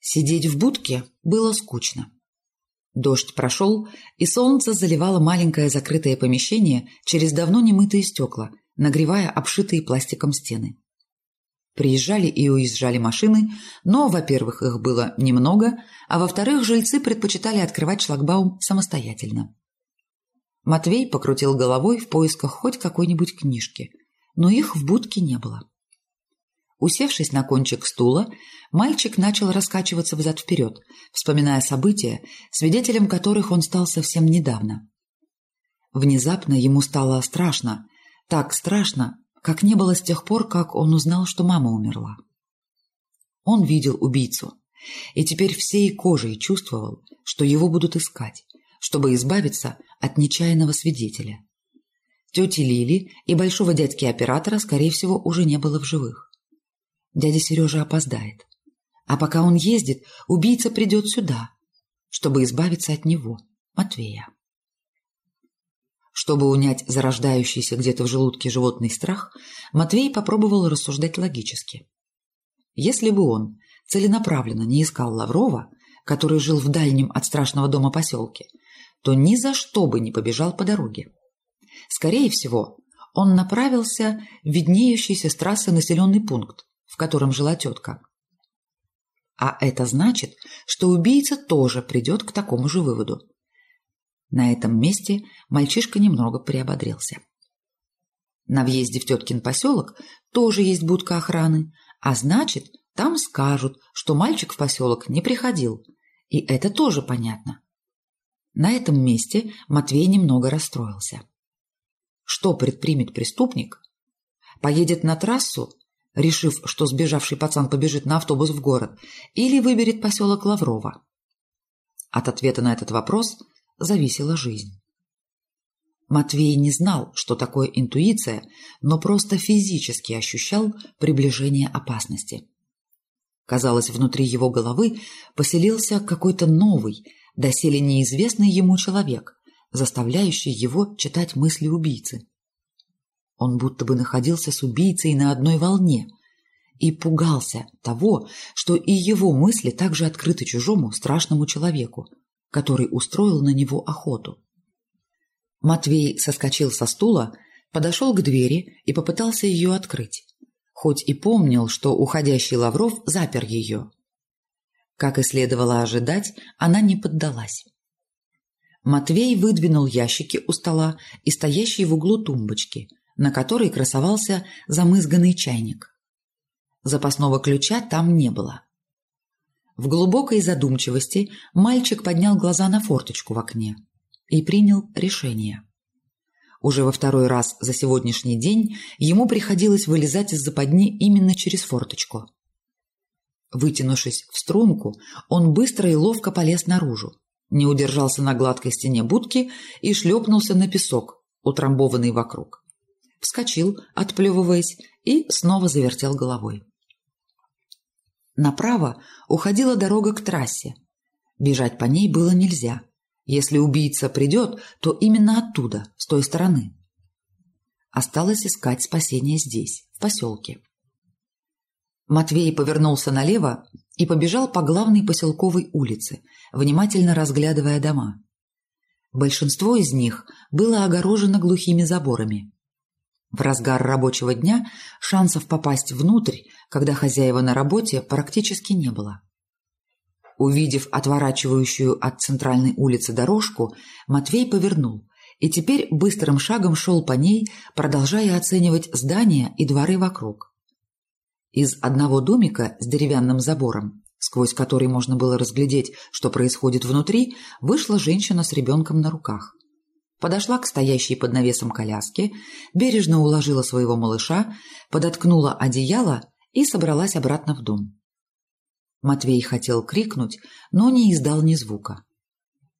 Сидеть в будке было скучно. Дождь прошел, и солнце заливало маленькое закрытое помещение через давно немытые стекла, нагревая обшитые пластиком стены. Приезжали и уезжали машины, но, во-первых, их было немного, а во-вторых, жильцы предпочитали открывать шлагбаум самостоятельно. Матвей покрутил головой в поисках хоть какой-нибудь книжки, но их в будке не было. Усевшись на кончик стула, мальчик начал раскачиваться взад-вперед, вспоминая события, свидетелем которых он стал совсем недавно. Внезапно ему стало страшно, так страшно, как не было с тех пор, как он узнал, что мама умерла. Он видел убийцу, и теперь всей кожей чувствовал, что его будут искать, чтобы избавиться от нечаянного свидетеля. Тети Лили и большого дядьки-оператора, скорее всего, уже не было в живых. Дядя Сережа опоздает. А пока он ездит, убийца придет сюда, чтобы избавиться от него, Матвея. Чтобы унять зарождающийся где-то в желудке животный страх, Матвей попробовал рассуждать логически. Если бы он целенаправленно не искал Лаврова, который жил в дальнем от страшного дома поселке, то ни за что бы не побежал по дороге. Скорее всего, он направился в виднеющийся с трассы населенный пункт, в котором жила тетка. А это значит, что убийца тоже придет к такому же выводу. На этом месте мальчишка немного приободрился. На въезде в теткин поселок тоже есть будка охраны, а значит, там скажут, что мальчик в поселок не приходил, и это тоже понятно. На этом месте Матвей немного расстроился. Что предпримет преступник? Поедет на трассу решив, что сбежавший пацан побежит на автобус в город, или выберет поселок Лаврова. От ответа на этот вопрос зависела жизнь. Матвей не знал, что такое интуиция, но просто физически ощущал приближение опасности. Казалось, внутри его головы поселился какой-то новый, доселе неизвестный ему человек, заставляющий его читать мысли убийцы. Он будто бы находился с убийцей на одной волне и пугался того, что и его мысли также открыты чужому страшному человеку, который устроил на него охоту. Матвей соскочил со стула, подошел к двери и попытался ее открыть, хоть и помнил, что уходящий Лавров запер ее. Как и следовало ожидать, она не поддалась. Матвей выдвинул ящики у стола и стоящие в углу тумбочки, на которой красовался замызганный чайник. Запасного ключа там не было. В глубокой задумчивости мальчик поднял глаза на форточку в окне и принял решение. Уже во второй раз за сегодняшний день ему приходилось вылезать из западни именно через форточку. Вытянувшись в струнку, он быстро и ловко полез наружу, не удержался на гладкой стене будки и шлепнулся на песок, утрамбованный вокруг вскочил, отплевываясь, и снова завертел головой. Направо уходила дорога к трассе. Бежать по ней было нельзя. Если убийца придет, то именно оттуда, с той стороны. Осталось искать спасение здесь, в поселке. Матвей повернулся налево и побежал по главной поселковой улице, внимательно разглядывая дома. Большинство из них было огорожено глухими заборами. В разгар рабочего дня шансов попасть внутрь, когда хозяева на работе, практически не было. Увидев отворачивающую от центральной улицы дорожку, Матвей повернул и теперь быстрым шагом шел по ней, продолжая оценивать здания и дворы вокруг. Из одного домика с деревянным забором, сквозь который можно было разглядеть, что происходит внутри, вышла женщина с ребенком на руках подошла к стоящей под навесом коляске, бережно уложила своего малыша, подоткнула одеяло и собралась обратно в дом. Матвей хотел крикнуть, но не издал ни звука.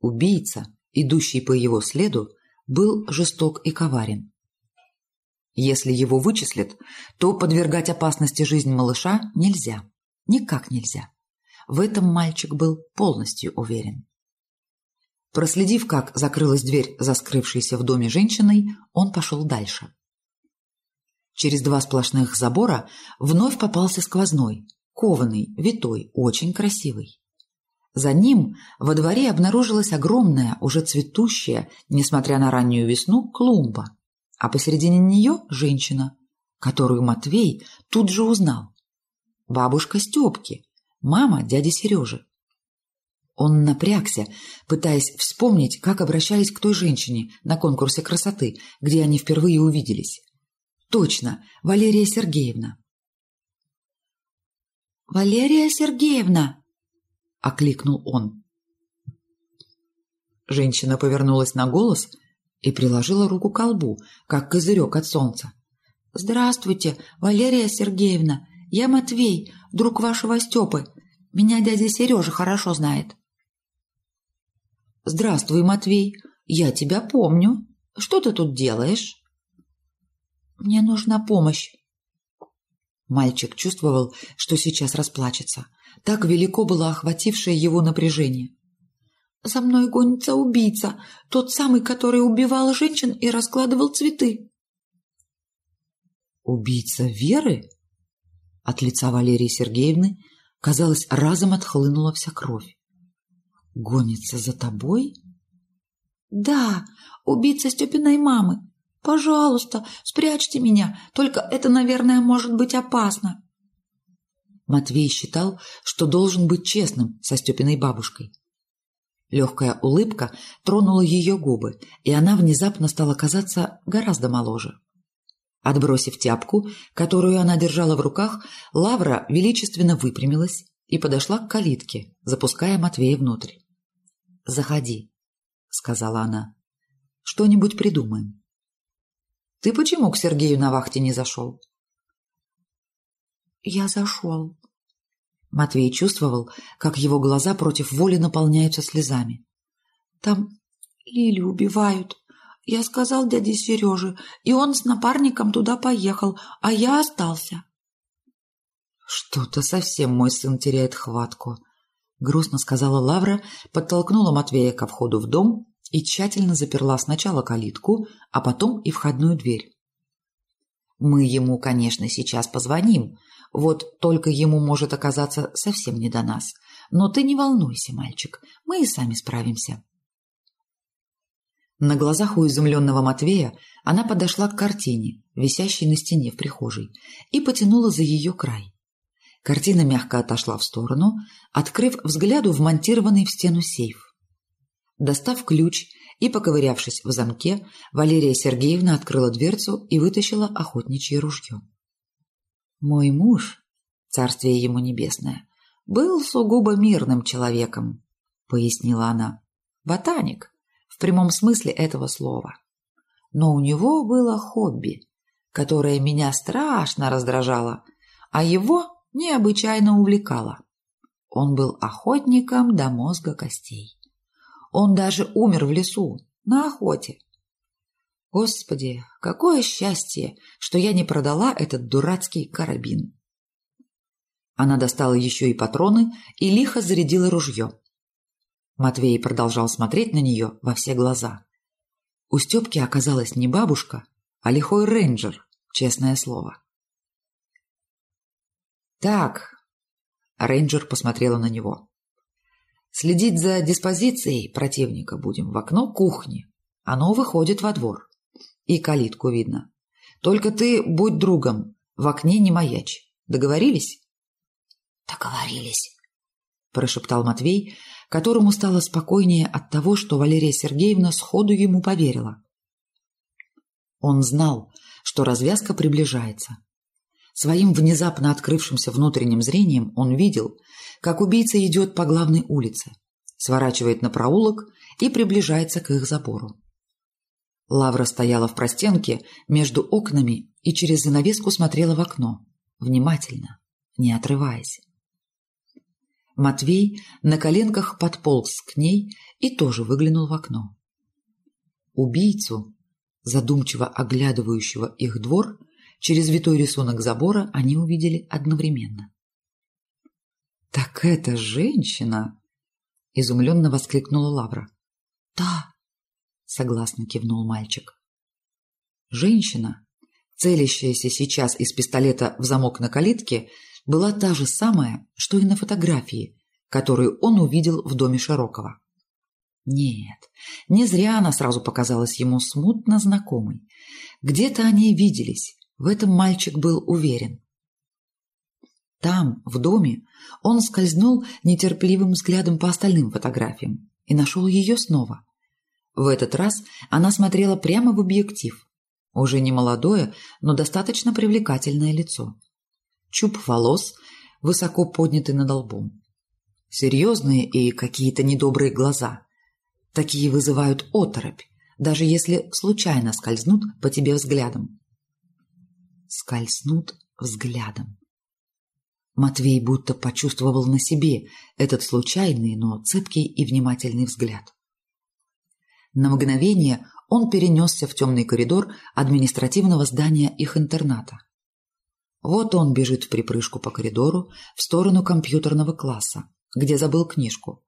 Убийца, идущий по его следу, был жесток и коварен. Если его вычислят, то подвергать опасности жизнь малыша нельзя. Никак нельзя. В этом мальчик был полностью уверен. Проследив, как закрылась дверь за скрывшейся в доме женщиной, он пошел дальше. Через два сплошных забора вновь попался сквозной, кованый, витой, очень красивый. За ним во дворе обнаружилась огромная, уже цветущая, несмотря на раннюю весну, клумба, а посередине нее женщина, которую Матвей тут же узнал. Бабушка Степки, мама дяди Сережи. Он напрягся, пытаясь вспомнить, как обращались к той женщине на конкурсе красоты, где они впервые увиделись. Точно, Валерия Сергеевна. «Валерия Сергеевна!» — окликнул он. Женщина повернулась на голос и приложила руку к колбу, как козырек от солнца. «Здравствуйте, Валерия Сергеевна. Я Матвей, друг вашего Степы. Меня дядя Сережа хорошо знает». «Здравствуй, Матвей. Я тебя помню. Что ты тут делаешь?» «Мне нужна помощь». Мальчик чувствовал, что сейчас расплачется. Так велико было охватившее его напряжение. «За мной гонится убийца, тот самый, который убивал женщин и раскладывал цветы». «Убийца Веры?» От лица Валерии Сергеевны, казалось, разом отхлынула вся кровь. «Гонится за тобой?» «Да, убийца Степиной мамы. Пожалуйста, спрячьте меня, только это, наверное, может быть опасно». Матвей считал, что должен быть честным со Степиной бабушкой. Легкая улыбка тронула ее губы, и она внезапно стала казаться гораздо моложе. Отбросив тяпку, которую она держала в руках, Лавра величественно выпрямилась и подошла к калитке, запуская Матвея внутрь. «Заходи», — сказала она. «Что-нибудь придумаем». «Ты почему к Сергею на вахте не зашел?» «Я зашел». Матвей чувствовал, как его глаза против воли наполняются слезами. «Там Лилю убивают. Я сказал дяде Сереже, и он с напарником туда поехал, а я остался». «Что-то совсем мой сын теряет хватку», — грустно сказала Лавра, подтолкнула Матвея ко входу в дом и тщательно заперла сначала калитку, а потом и входную дверь. «Мы ему, конечно, сейчас позвоним, вот только ему может оказаться совсем не до нас. Но ты не волнуйся, мальчик, мы и сами справимся». На глазах у изумленного Матвея она подошла к картине, висящей на стене в прихожей, и потянула за ее край. Картина мягко отошла в сторону, открыв взгляду вмонтированный в стену сейф. Достав ключ и поковырявшись в замке, Валерия Сергеевна открыла дверцу и вытащила охотничье ружье. «Мой муж, царствие ему небесное, был сугубо мирным человеком», — пояснила она. «Ботаник, в прямом смысле этого слова. Но у него было хобби, которое меня страшно раздражало, а его необычайно увлекало. Он был охотником до мозга костей. Он даже умер в лесу, на охоте. Господи, какое счастье, что я не продала этот дурацкий карабин. Она достала еще и патроны и лихо зарядила ружье. Матвей продолжал смотреть на нее во все глаза. У Степки оказалась не бабушка, а лихой рейнджер, честное слово. «Так», — рейнджер посмотрела на него. «Следить за диспозицией противника будем в окно кухни. Оно выходит во двор. И калитку видно. Только ты будь другом, в окне не маячь. Договорились?» «Договорились», — прошептал Матвей, которому стало спокойнее от того, что Валерия Сергеевна сходу ему поверила. Он знал, что развязка приближается. Своим внезапно открывшимся внутренним зрением он видел, как убийца идет по главной улице, сворачивает на проулок и приближается к их забору. Лавра стояла в простенке между окнами и через занавеску смотрела в окно, внимательно, не отрываясь. Матвей на коленках подполз к ней и тоже выглянул в окно. Убийцу, задумчиво оглядывающего их двор, Через витой рисунок забора они увидели одновременно. «Так это женщина!» — изумленно воскликнула Лавра. «Да!» — согласно кивнул мальчик. Женщина, целящаяся сейчас из пистолета в замок на калитке, была та же самая, что и на фотографии, которую он увидел в доме Широкого. Нет, не зря она сразу показалась ему смутно знакомой. Где-то они виделись, в этом мальчик был уверен. Там, в доме, он скользнул нетерпеливым взглядом по остальным фотографиям и нашел ее снова. В этот раз она смотрела прямо в объектив. Уже не молодое, но достаточно привлекательное лицо. Чуб волос, высоко поднятый над лбом. Серьезные и какие-то недобрые глаза. Такие вызывают оторопь, даже если случайно скользнут по тебе взглядом. Скользнут взглядом. Матвей будто почувствовал на себе этот случайный, но цепкий и внимательный взгляд. На мгновение он перенесся в темный коридор административного здания их интерната. Вот он бежит в припрыжку по коридору в сторону компьютерного класса, где забыл книжку.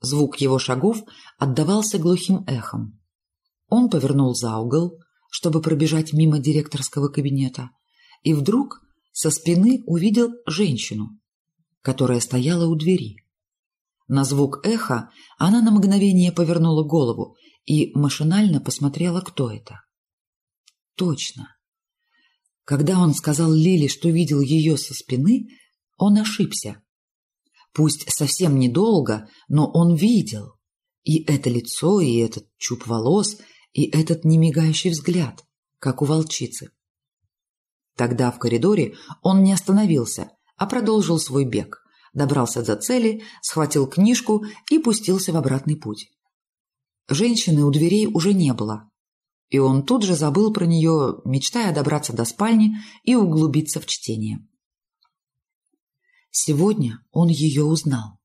Звук его шагов отдавался глухим эхом. Он повернул за угол, чтобы пробежать мимо директорского кабинета, и вдруг со спины увидел женщину, которая стояла у двери. На звук эха она на мгновение повернула голову и машинально посмотрела, кто это. Точно. Когда он сказал Лиле, что видел ее со спины, он ошибся. Пусть совсем недолго, но он видел. И это лицо, и этот чуб волос, и этот немигающий взгляд, как у волчицы. Тогда в коридоре он не остановился, а продолжил свой бег, добрался до цели, схватил книжку и пустился в обратный путь. Женщины у дверей уже не было, и он тут же забыл про нее, мечтая добраться до спальни и углубиться в чтение. Сегодня он ее узнал.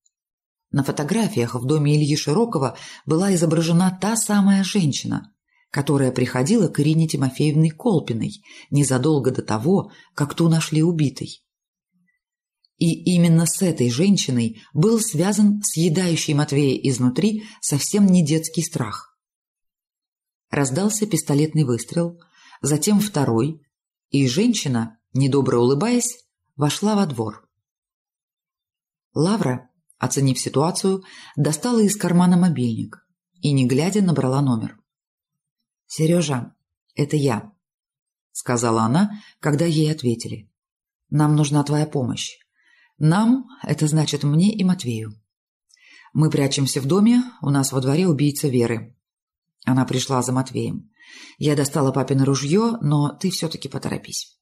На фотографиях в доме Ильи Широкого была изображена та самая женщина, которая приходила к Ирине Тимофеевне Колпиной незадолго до того, как ту нашли убитой. И именно с этой женщиной был связан съедающий Матвея изнутри совсем не детский страх. Раздался пистолетный выстрел, затем второй, и женщина, недобро улыбаясь, вошла во двор. Лавра, оценив ситуацию, достала из кармана мобильник и, не глядя, набрала номер. «Сережа, это я», — сказала она, когда ей ответили. «Нам нужна твоя помощь. Нам — это значит мне и Матвею. Мы прячемся в доме, у нас во дворе убийца Веры. Она пришла за Матвеем. Я достала папино ружье, но ты все-таки поторопись».